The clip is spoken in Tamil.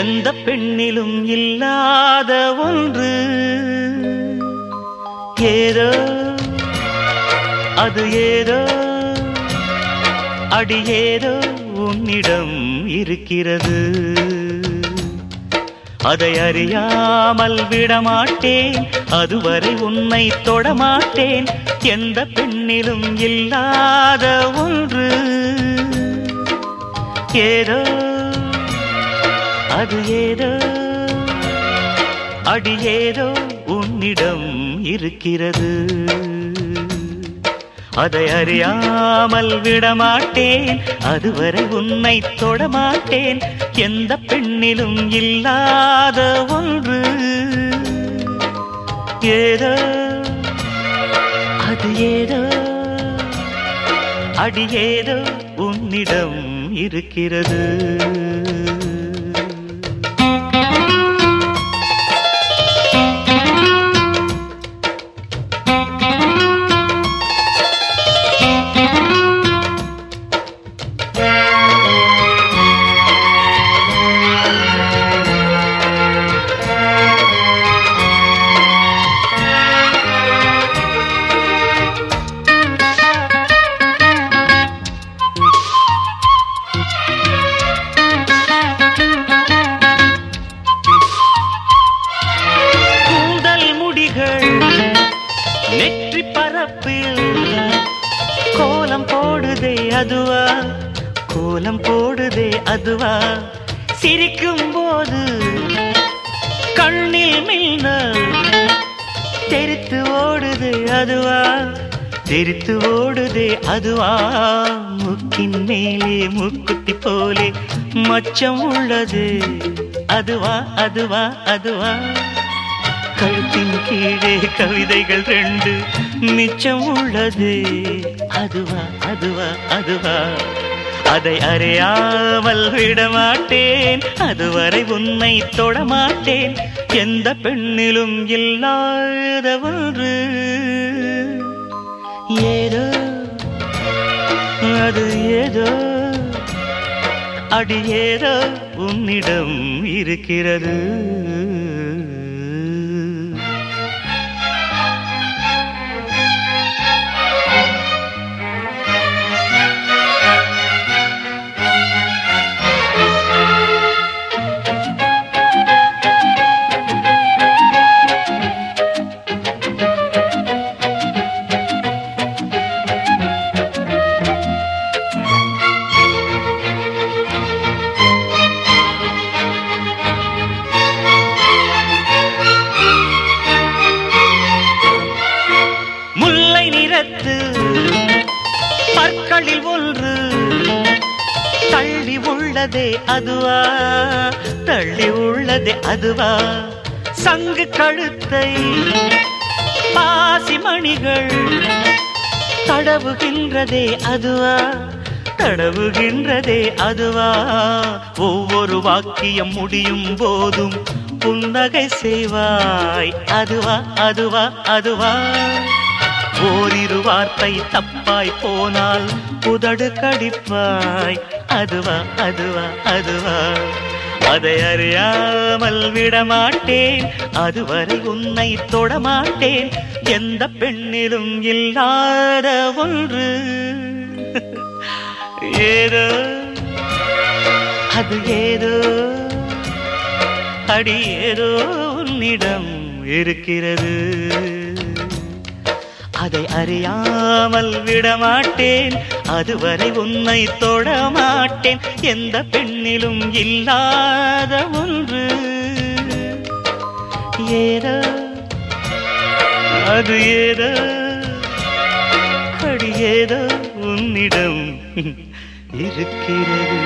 எந்த பெண்ணிலும் இல்லாத ஒன்று. ஏதோ அது ஏதோ அடி ஏதோ உன்னிடம் இருக்கிறது. அதை அறியாமல் விடமாட்டேன் அதுவரை உன்னை தொடமாட்டேன். எந்த பெண்ணிலும் இல்லாத ஒன்று. ஏதோ அது ஏதோ? அடியேதோ உன்னிடம் இருக்கிறது. அதை அறியாமல் விடமாட்டேன். அதுவரை உன்னை தொடமாட்டேன். எந்த பெண்ணிலும் இல்லாத ஒன்று. ஏதோ? அது ஏதோ? அடியேதோ உன்னிடம் இருக்கிறது. அதுவா? கோலம் போடுதே அதுவா? சிரிக்கும் போது கண்ணில் மின்னல் தெரித்து ஓடுது அதுவா? தெரித்து ஓடுதே அதுவா? முக்கின் மேலே முக்குத்தி போலே மச்சம் உள்ளது. அதுவா அதுவா அதுவா? கழுத்தின் கீழே கவிதைகள் ரெண்டு. மிச்சம் உள்ளது. அதுவா அதுவா அதுவா. அதை அறியாமல் விடமாட்டேன். அதுவரை உன்னை தொடமாட்டேன். எந்த பெண்ணிலும் இல்லாத ஒன்று ஏதோ அது ஏதோ. அடி ஏதோ உன்னிடம் இருக்கிறது. உள்ளதே அதுவா? தள்ளி உள்ளதே அதுவா? சங்கு கழுத்தை பாசிமணிகள் தடவுகின்றதே அதுவா? தடவுகின்றதே அதுவா? ஒவ்வொரு வாக்கியம் முடியும் போதும் புன்னகை செய்வாய். அதுவா அதுவா அதுவா? ஓரிரு வார்த்தை தப்பாய் போனால் புதடு கடிப்பாய். அதுவா அதுவா அதுவா. அதை அறியாமல் விடமாட்டேன். அதுவரை உன்னை தொடமாட்டேன். எந்த பெண்ணிலும் இல்லாத ஒன்று. ஏதோ அது ஏதோ. அடி ஏதோ உன்னிடம் இருக்கிறது. அதை அறியாமல் விடமாட்டேன். அதுவரை உன்னை தொடமாட்டேன். எந்த பெண்ணிலும் இல்லாத ஒன்று. ஏதோ அது ஏதோ கடி உன்னிடம் இருக்கிறது.